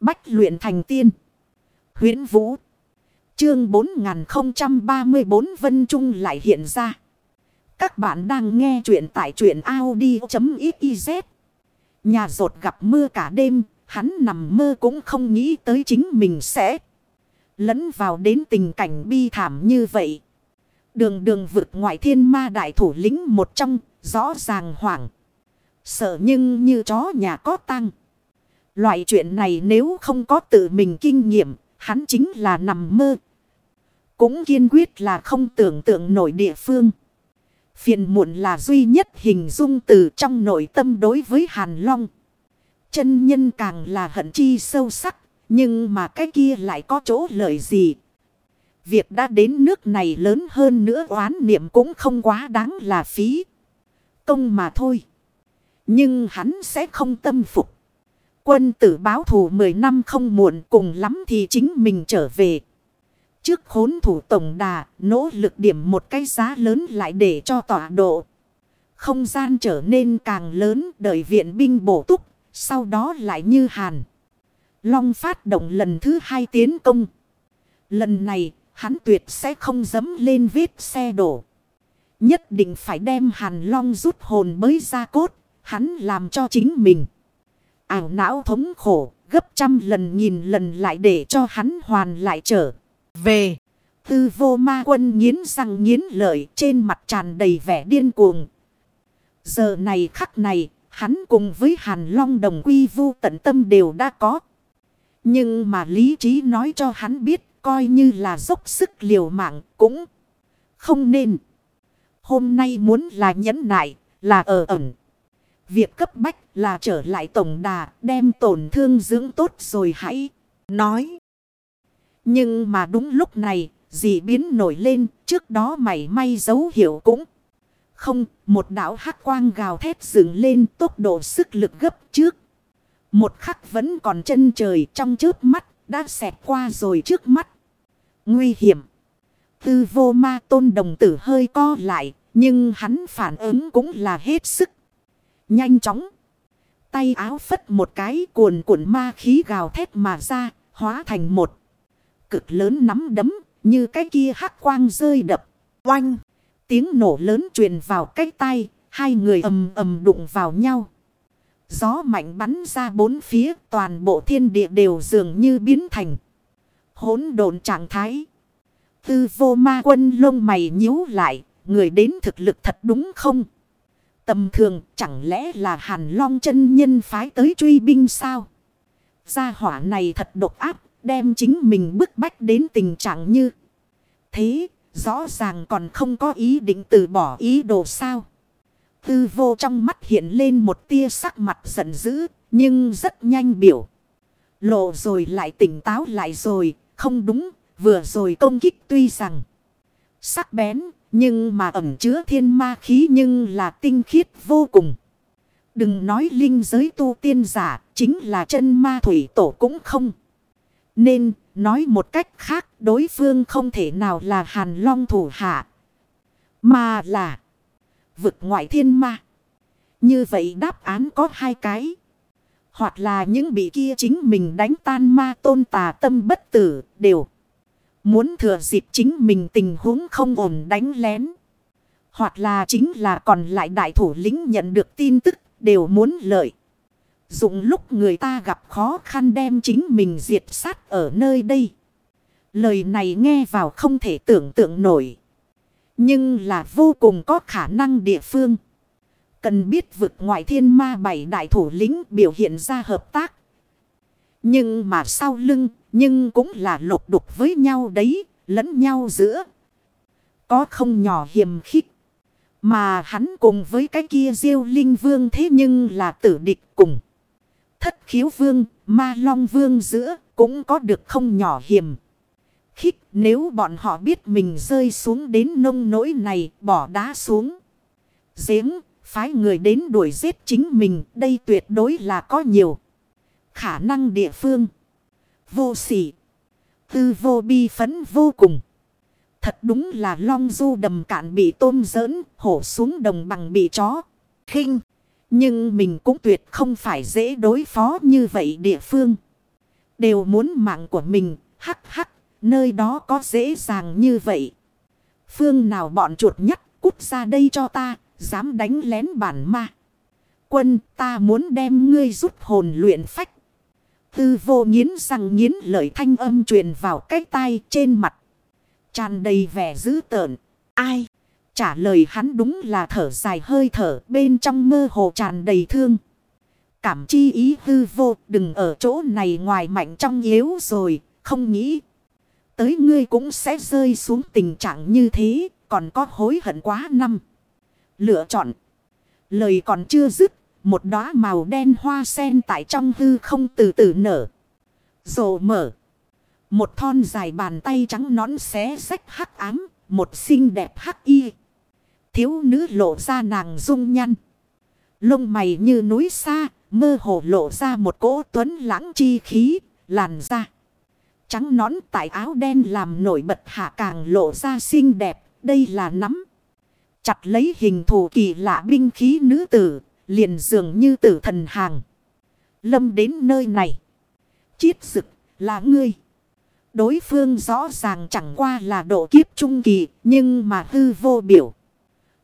Bách luyện thành tiên. huyễn Vũ. Chương 4034 Vân Trung lại hiện ra. Các bạn đang nghe truyện tại truyện Audi.xyz. Nhà rột gặp mưa cả đêm. Hắn nằm mơ cũng không nghĩ tới chính mình sẽ lẫn vào đến tình cảnh bi thảm như vậy. Đường đường vượt ngoại thiên ma đại thủ lĩnh một trong, rõ ràng hoảng. Sợ nhưng như chó nhà có tăng. Loại chuyện này nếu không có tự mình kinh nghiệm, hắn chính là nằm mơ. Cũng kiên quyết là không tưởng tượng nổi địa phương. Phiền muộn là duy nhất hình dung từ trong nội tâm đối với Hàn Long. Chân nhân càng là hận chi sâu sắc, nhưng mà cái kia lại có chỗ lợi gì. Việc đã đến nước này lớn hơn nữa oán niệm cũng không quá đáng là phí. Công mà thôi. Nhưng hắn sẽ không tâm phục. Quân tử báo thù 10 năm không muộn cùng lắm thì chính mình trở về. Trước khốn thủ tổng đà, nỗ lực điểm một cái giá lớn lại để cho tọa độ. Không gian trở nên càng lớn đợi viện binh bổ túc, sau đó lại như hàn. Long phát động lần thứ hai tiến công. Lần này, hắn tuyệt sẽ không dấm lên vết xe đổ. Nhất định phải đem hàn long rút hồn mới ra cốt, hắn làm cho chính mình ảo não thống khổ, gấp trăm lần nghìn lần lại để cho hắn hoàn lại trở về. Tư vô ma quân nghiến răng nghiến lợi trên mặt tràn đầy vẻ điên cuồng. Giờ này khắc này, hắn cùng với Hàn Long đồng quy vu tận tâm đều đã có. Nhưng mà lý trí nói cho hắn biết coi như là dốc sức liều mạng cũng không nên. Hôm nay muốn là nhẫn nại, là ở ẩn. Việc cấp bách là trở lại tổng đà, đem tổn thương dưỡng tốt rồi hãy nói. Nhưng mà đúng lúc này, dị biến nổi lên, trước đó mày may dấu hiệu cũng. Không, một đảo hắc quang gào thét dựng lên tốc độ sức lực gấp trước. Một khắc vẫn còn chân trời trong trước mắt, đã xẹt qua rồi trước mắt. Nguy hiểm. Tư vô ma tôn đồng tử hơi co lại, nhưng hắn phản ứng cũng là hết sức. Nhanh chóng. Tay áo phất một cái cuồn cuộn ma khí gào thét mà ra, hóa thành một. Cực lớn nắm đấm, như cái kia hắc quang rơi đập. Oanh! Tiếng nổ lớn truyền vào cái tay, hai người ầm ầm đụng vào nhau. Gió mạnh bắn ra bốn phía, toàn bộ thiên địa đều dường như biến thành. hỗn độn trạng thái. Tư vô ma quân lông mày nhíu lại, người đến thực lực thật đúng không? Tầm thường chẳng lẽ là hàn long chân nhân phái tới truy binh sao? Gia hỏa này thật độc áp, đem chính mình bức bách đến tình trạng như thế, rõ ràng còn không có ý định từ bỏ ý đồ sao. Tư vô trong mắt hiện lên một tia sắc mặt giận dữ, nhưng rất nhanh biểu. Lộ rồi lại tỉnh táo lại rồi, không đúng, vừa rồi công kích tuy rằng sắc bén, nhưng mà ẩm chứa thiên ma khí nhưng là tinh khiết vô cùng. Đừng nói linh giới tu tiên giả, chính là chân ma thủy tổ cũng không. Nên, nói một cách khác, đối phương không thể nào là hàn long thủ hạ. Mà là vực ngoại thiên ma. Như vậy đáp án có hai cái. Hoặc là những bị kia chính mình đánh tan ma tôn tà tâm bất tử đều. Muốn thừa dịp chính mình tình huống không ổn đánh lén. Hoặc là chính là còn lại đại thủ lĩnh nhận được tin tức đều muốn lợi. Dụng lúc người ta gặp khó khăn đem chính mình diệt sát ở nơi đây. Lời này nghe vào không thể tưởng tượng nổi. Nhưng là vô cùng có khả năng địa phương. Cần biết vực ngoại thiên ma bảy đại thủ lĩnh biểu hiện ra hợp tác. Nhưng mà sau lưng, nhưng cũng là lục đục với nhau đấy, lẫn nhau giữa. Có không nhỏ hiểm khích. Mà hắn cùng với cái kia diêu linh vương thế nhưng là tử địch cùng. Thất khiếu vương, ma long vương giữa cũng có được không nhỏ hiểm. Khích nếu bọn họ biết mình rơi xuống đến nông nỗi này bỏ đá xuống. Giếng, phái người đến đuổi giết chính mình đây tuyệt đối là có nhiều. Khả năng địa phương. Vô sỉ. Tư vô bi phấn vô cùng. Thật đúng là long du đầm cạn bị tôm giỡn, hổ xuống đồng bằng bị chó. khinh Nhưng mình cũng tuyệt không phải dễ đối phó như vậy địa phương. Đều muốn mạng của mình, hắc hắc, nơi đó có dễ dàng như vậy. Phương nào bọn chuột nhất, cút ra đây cho ta, dám đánh lén bản ma. Quân ta muốn đem ngươi giúp hồn luyện phách. Tư vô nghiến răng nghiến lời thanh âm truyền vào cái tai trên mặt. tràn đầy vẻ dữ tợn. Ai? Trả lời hắn đúng là thở dài hơi thở bên trong mơ hồ tràn đầy thương. Cảm chi ý hư vô đừng ở chỗ này ngoài mạnh trong yếu rồi, không nghĩ. Tới ngươi cũng sẽ rơi xuống tình trạng như thế, còn có hối hận quá năm. Lựa chọn. Lời còn chưa dứt, một đóa màu đen hoa sen tại trong hư không từ từ nở. Rồ mở. Một thon dài bàn tay trắng nón xé sách hắc ám, một xinh đẹp hắc y. Thiếu nữ lộ ra nàng dung nhăn. Lông mày như núi xa, mơ hồ lộ ra một cỗ tuấn lãng chi khí, làn da. Trắng nón tại áo đen làm nổi bật hạ càng lộ ra xinh đẹp, đây là nắm. Chặt lấy hình thù kỳ lạ binh khí nữ tử, liền dường như tử thần hàng. Lâm đến nơi này. Chiết sực là ngươi. Đối phương rõ ràng chẳng qua là độ kiếp trung kỳ, nhưng mà hư vô biểu.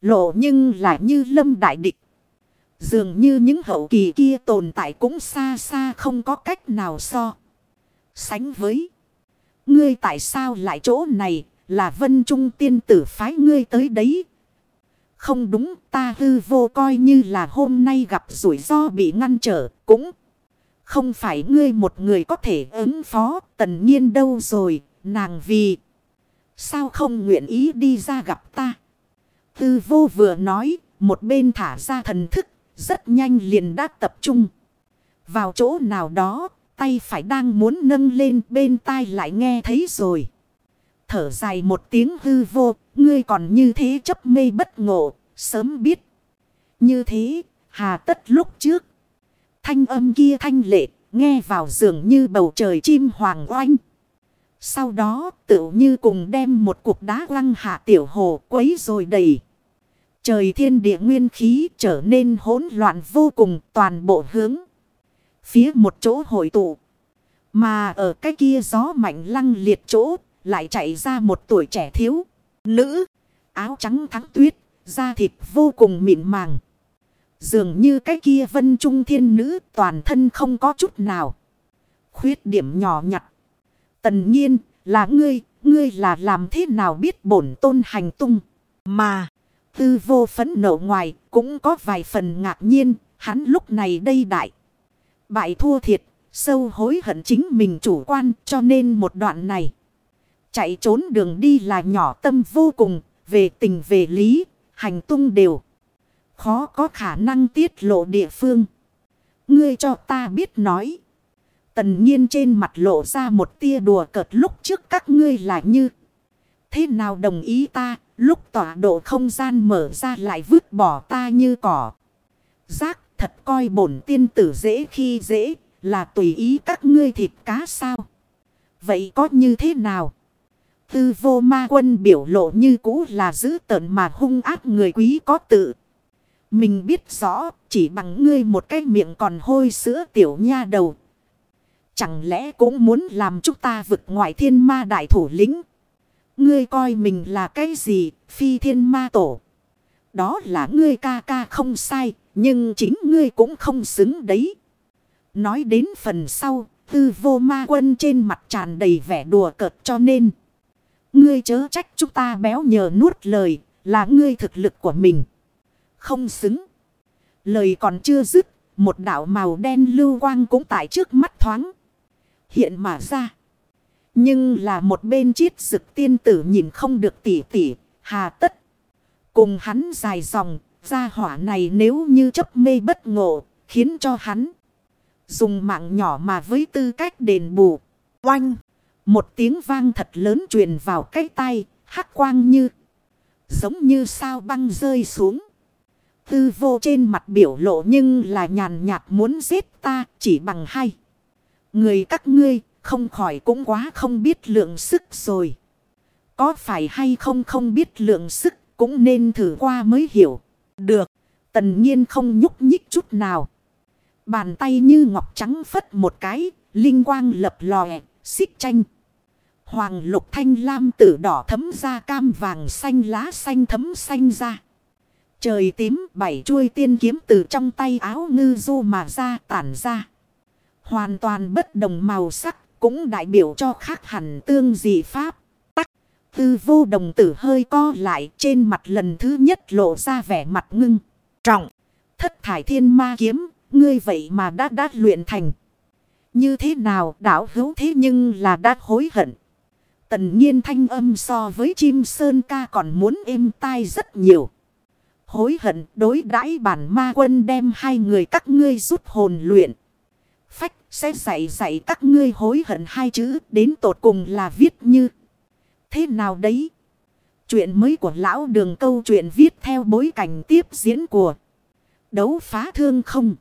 Lộ nhưng lại như lâm đại địch. Dường như những hậu kỳ kia tồn tại cũng xa xa không có cách nào so. Sánh với. Ngươi tại sao lại chỗ này là vân trung tiên tử phái ngươi tới đấy. Không đúng ta hư vô coi như là hôm nay gặp rủi ro bị ngăn trở cũng. Không phải ngươi một người có thể ứng phó tần nhiên đâu rồi nàng vì. Sao không nguyện ý đi ra gặp ta. Hư vô vừa nói một bên thả ra thần thức rất nhanh liền đã tập trung. Vào chỗ nào đó, tay phải đang muốn nâng lên bên tai lại nghe thấy rồi. Thở dài một tiếng hư vô, ngươi còn như thế chấp mê bất ngộ, sớm biết. Như thế, hà tất lúc trước. Thanh âm kia thanh lệ, nghe vào dường như bầu trời chim hoàng oanh. Sau đó, tựu như cùng đem một cục đá quăng hạ tiểu hồ quấy rồi đầy. Trời thiên địa nguyên khí trở nên hỗn loạn vô cùng toàn bộ hướng. Phía một chỗ hội tụ. Mà ở cái kia gió mạnh lăng liệt chỗ lại chạy ra một tuổi trẻ thiếu. Nữ. Áo trắng thắng tuyết. Da thịt vô cùng mịn màng. Dường như cái kia vân trung thiên nữ toàn thân không có chút nào. Khuyết điểm nhỏ nhặt. Tần nhiên là ngươi. Ngươi là làm thế nào biết bổn tôn hành tung. Mà. Tư vô phấn nộ ngoài cũng có vài phần ngạc nhiên, hắn lúc này đây đại. Bại thua thiệt, sâu hối hận chính mình chủ quan cho nên một đoạn này. Chạy trốn đường đi là nhỏ tâm vô cùng, về tình về lý, hành tung đều. Khó có khả năng tiết lộ địa phương. Ngươi cho ta biết nói. Tần nhiên trên mặt lộ ra một tia đùa cợt lúc trước các ngươi là như. Thế nào đồng ý ta Lúc tọa độ không gian mở ra lại vứt bỏ ta như cỏ. Giác thật coi bổn tiên tử dễ khi dễ là tùy ý các ngươi thịt cá sao. Vậy có như thế nào? Tư vô ma quân biểu lộ như cũ là giữ tợn mà hung ác người quý có tự. Mình biết rõ chỉ bằng ngươi một cái miệng còn hôi sữa tiểu nha đầu. Chẳng lẽ cũng muốn làm chúng ta vực ngoại thiên ma đại thủ lĩnh? Ngươi coi mình là cái gì, phi thiên ma tổ. Đó là ngươi ca ca không sai, nhưng chính ngươi cũng không xứng đấy. Nói đến phần sau, tư vô ma quân trên mặt tràn đầy vẻ đùa cợt cho nên. Ngươi chớ trách chúng ta béo nhờ nuốt lời, là ngươi thực lực của mình. Không xứng. Lời còn chưa dứt, một đạo màu đen lưu quang cũng tại trước mắt thoáng. Hiện mà ra. Nhưng là một bên chiết dực tiên tử nhìn không được tỉ tỉ, hà tất. Cùng hắn dài dòng, ra hỏa này nếu như chấp mê bất ngộ, khiến cho hắn dùng mạng nhỏ mà với tư cách đền bù. Oanh! Một tiếng vang thật lớn truyền vào cái tay, hắc quang như, giống như sao băng rơi xuống. Tư vô trên mặt biểu lộ nhưng là nhàn nhạt muốn giết ta chỉ bằng hai. Người các ngươi không khỏi cũng quá không biết lượng sức rồi. Có phải hay không không biết lượng sức cũng nên thử qua mới hiểu. Được. Tần nhiên không nhúc nhích chút nào. Bàn tay như ngọc trắng phất một cái. Linh quang lập lòe, xích tranh. Hoàng lục thanh lam tử đỏ thấm ra cam vàng xanh lá xanh thấm xanh ra. Trời tím, bảy chuôi tiên kiếm từ trong tay áo ngư du mà ra, tản ra. Hoàn toàn bất đồng màu sắc, cũng đại biểu cho khác hẳn tương dị pháp. Tắc, tư vô đồng tử hơi co lại trên mặt lần thứ nhất lộ ra vẻ mặt ngưng. Trọng, thất thải thiên ma kiếm, ngươi vậy mà đã đã luyện thành. Như thế nào đảo hữu thế nhưng là đã hối hận. Tần nhiên thanh âm so với chim sơn ca còn muốn êm tai rất nhiều. Hối hận đối đãi bản ma quân đem hai người các ngươi rút hồn luyện. Phách sẽ dạy dạy các ngươi hối hận hai chữ đến tột cùng là viết như. Thế nào đấy? Chuyện mới của lão đường câu chuyện viết theo bối cảnh tiếp diễn của đấu phá thương không.